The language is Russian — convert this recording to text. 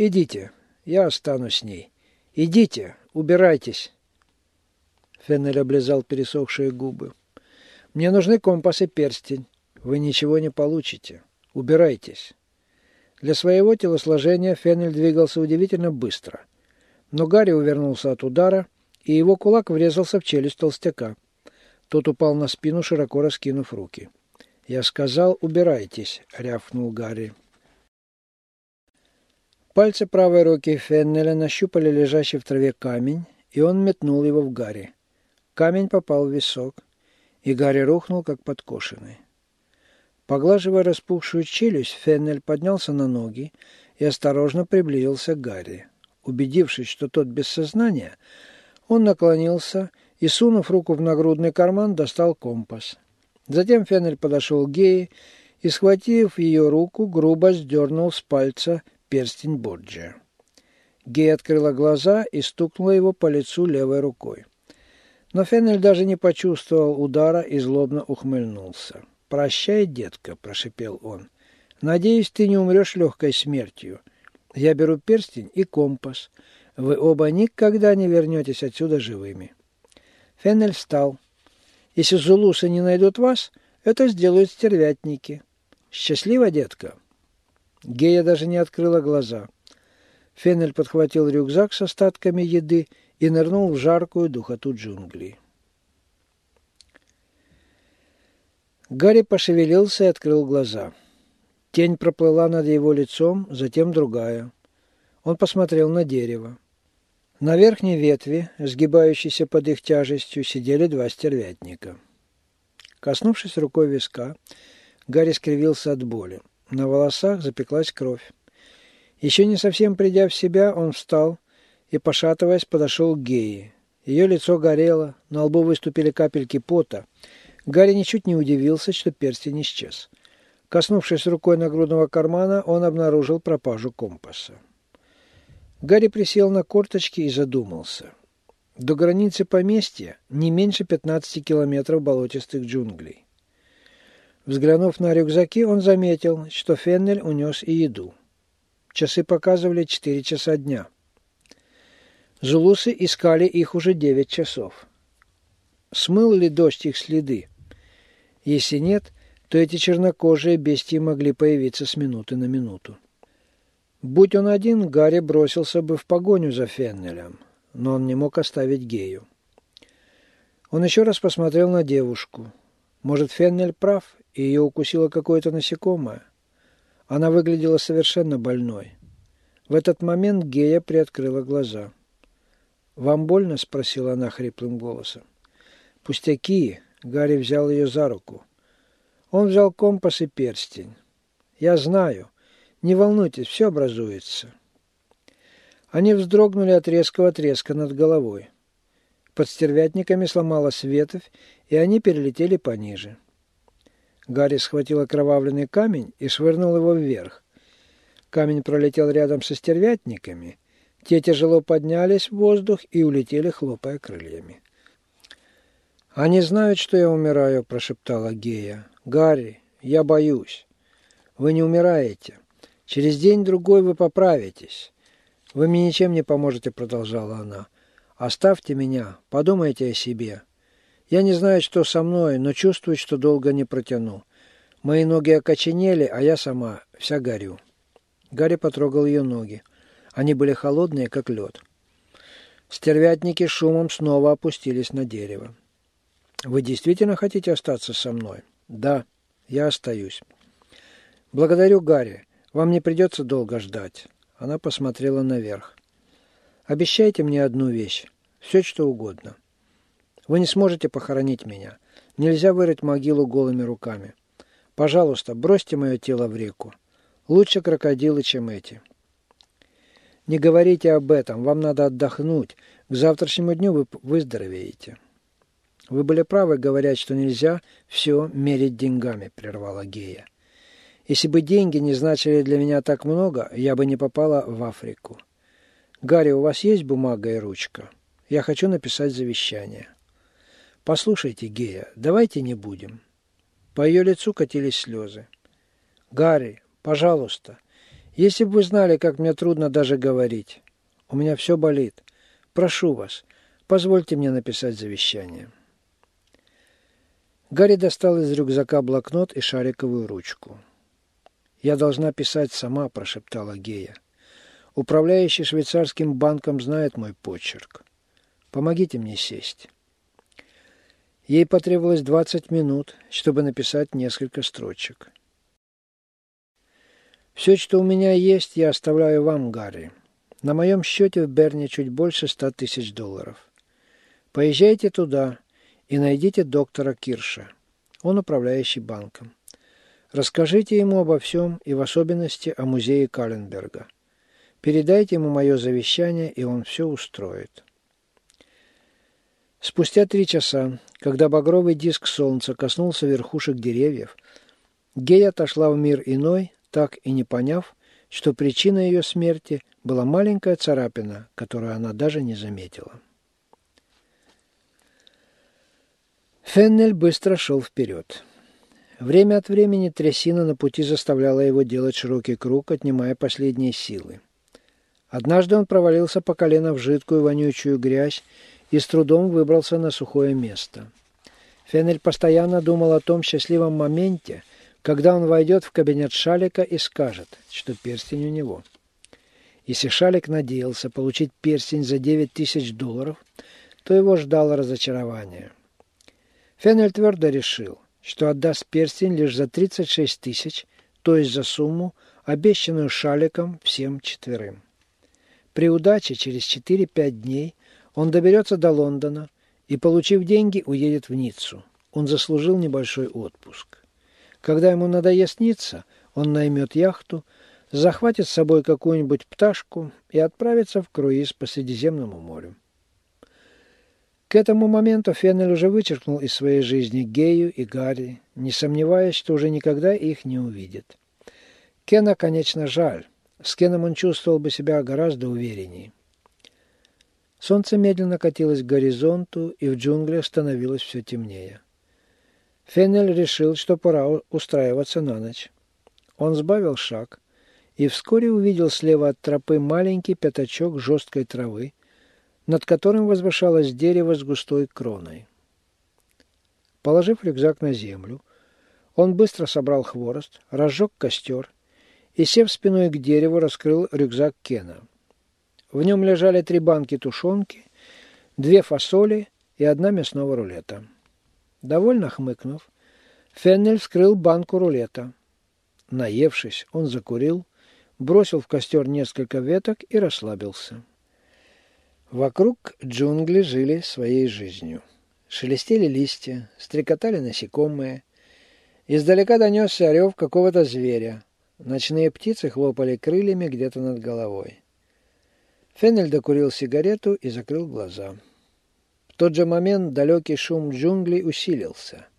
Идите, я останусь с ней. Идите, убирайтесь. Феннель облизал пересохшие губы. Мне нужны компас и перстень. Вы ничего не получите. Убирайтесь. Для своего телосложения Феннель двигался удивительно быстро. Но Гарри увернулся от удара, и его кулак врезался в челюсть толстяка. Тот упал на спину, широко раскинув руки. «Я сказал, убирайтесь», — рявкнул Гарри. Пальцы правой руки Феннеля нащупали лежащий в траве камень, и он метнул его в Гарри. Камень попал в висок, и Гарри рухнул, как подкошенный. Поглаживая распухшую челюсть, Феннель поднялся на ноги и осторожно приблизился к Гарри. Убедившись, что тот без сознания, он наклонился и, сунув руку в нагрудный карман, достал компас. Затем Феннель подошел к Гее и, схватив ее руку, грубо сдернул с пальца перстень Борджия. Гей открыла глаза и стукнула его по лицу левой рукой. Но Феннель даже не почувствовал удара и злобно ухмыльнулся. «Прощай, детка», – прошипел он. «Надеюсь, ты не умрешь легкой смертью. Я беру перстень и компас. Вы оба никогда не вернетесь отсюда живыми». Феннель встал. «Если зулусы не найдут вас, это сделают стервятники. Счастливо, детка!» Гея даже не открыла глаза. Феннель подхватил рюкзак с остатками еды и нырнул в жаркую духоту джунглей. Гарри пошевелился и открыл глаза. Тень проплыла над его лицом, затем другая. Он посмотрел на дерево. На верхней ветви, сгибающейся под их тяжестью, сидели два стервятника. Коснувшись рукой виска, Гарри скривился от боли. На волосах запеклась кровь. Еще не совсем придя в себя, он встал и, пошатываясь, подошел к Гее. Ее лицо горело, на лбу выступили капельки пота. Гарри ничуть не удивился, что перстень исчез. Коснувшись рукой нагрудного кармана, он обнаружил пропажу компаса. Гарри присел на корточки и задумался. До границы поместья не меньше 15 километров болотистых джунглей. Взглянув на рюкзаки, он заметил, что Феннель унес и еду. Часы показывали 4 часа дня. Зулусы искали их уже 9 часов. Смыл ли дождь их следы? Если нет, то эти чернокожие бестии могли появиться с минуты на минуту. Будь он один, Гарри бросился бы в погоню за Феннелем, но он не мог оставить Гею. Он еще раз посмотрел на девушку. Может, Феннель прав, и ее укусило какое-то насекомое? Она выглядела совершенно больной. В этот момент Гея приоткрыла глаза. «Вам больно?» – спросила она хриплым голосом. «Пустяки!» – Гарри взял ее за руку. Он взял компас и перстень. «Я знаю. Не волнуйтесь, все образуется». Они вздрогнули от резкого треска над головой. Под стервятниками сломалась ветвь, и они перелетели пониже. Гарри схватил окровавленный камень и швырнул его вверх. Камень пролетел рядом со стервятниками. Те тяжело поднялись в воздух и улетели, хлопая крыльями. «Они знают, что я умираю», – прошептала Гея. «Гарри, я боюсь. Вы не умираете. Через день-другой вы поправитесь. Вы мне ничем не поможете», – продолжала она. «Оставьте меня, подумайте о себе. Я не знаю, что со мной, но чувствую, что долго не протяну. Мои ноги окоченели, а я сама вся горю». Гарри потрогал ее ноги. Они были холодные, как лед. Стервятники шумом снова опустились на дерево. «Вы действительно хотите остаться со мной?» «Да, я остаюсь». «Благодарю, Гарри. Вам не придется долго ждать». Она посмотрела наверх. «Обещайте мне одну вещь. Все, что угодно. Вы не сможете похоронить меня. Нельзя вырыть могилу голыми руками. Пожалуйста, бросьте мое тело в реку. Лучше крокодилы, чем эти». «Не говорите об этом. Вам надо отдохнуть. К завтрашнему дню вы выздоровеете». «Вы были правы, говорят, что нельзя все мерить деньгами», – прервала Гея. «Если бы деньги не значили для меня так много, я бы не попала в Африку. Гарри, у вас есть бумага и ручка? Я хочу написать завещание». «Послушайте, Гея, давайте не будем». По ее лицу катились слезы. «Гарри, пожалуйста, Если бы вы знали, как мне трудно даже говорить. У меня все болит. Прошу вас, позвольте мне написать завещание». Гарри достал из рюкзака блокнот и шариковую ручку. «Я должна писать сама», – прошептала Гея. «Управляющий швейцарским банком знает мой почерк. Помогите мне сесть». Ей потребовалось 20 минут, чтобы написать несколько строчек. «Все, что у меня есть, я оставляю вам, Гарри. На моем счете в Берне чуть больше ста тысяч долларов. Поезжайте туда и найдите доктора Кирша. Он управляющий банком. Расскажите ему обо всем и в особенности о музее Каленберга. Передайте ему мое завещание, и он все устроит». Спустя три часа, когда багровый диск солнца коснулся верхушек деревьев, Гея отошла в мир иной, так и не поняв, что причиной ее смерти была маленькая царапина, которую она даже не заметила. Феннель быстро шел вперед. Время от времени трясина на пути заставляла его делать широкий круг, отнимая последние силы. Однажды он провалился по колено в жидкую вонючую грязь и с трудом выбрался на сухое место. Фенель постоянно думал о том счастливом моменте, когда он войдет в кабинет Шалика и скажет, что перстень у него. Если Шалик надеялся получить перстень за 9 тысяч долларов, то его ждало разочарование. Фенель твердо решил, что отдаст перстень лишь за 36 тысяч, то есть за сумму, обещанную Шаликом всем четверым. При удаче через 4-5 дней он доберется до Лондона и, получив деньги, уедет в Ниццу. Он заслужил небольшой отпуск. Когда ему надоест Ницца, он наймет яхту, захватит с собой какую-нибудь пташку и отправится в круиз по Средиземному морю. К этому моменту Феннель уже вычеркнул из своей жизни Гею и Гарри, не сомневаясь, что уже никогда их не увидит. Кена, конечно, жаль. С Кеном он чувствовал бы себя гораздо увереннее. Солнце медленно катилось к горизонту, и в джунглях становилось все темнее. Феннель решил, что пора устраиваться на ночь. Он сбавил шаг и вскоре увидел слева от тропы маленький пятачок жесткой травы, над которым возвышалось дерево с густой кроной. Положив рюкзак на землю, он быстро собрал хворост, разжег костер и, сев спиной к дереву, раскрыл рюкзак Кена – в нем лежали три банки тушенки, две фасоли и одна мясного рулета. Довольно хмыкнув, Феннель вскрыл банку рулета. Наевшись, он закурил, бросил в костер несколько веток и расслабился. Вокруг джунгли жили своей жизнью. Шелестели листья, стрекотали насекомые. Издалека донесся орев какого-то зверя. Ночные птицы хлопали крыльями где-то над головой. Феннель докурил сигарету и закрыл глаза. В тот же момент далекий шум джунглей усилился –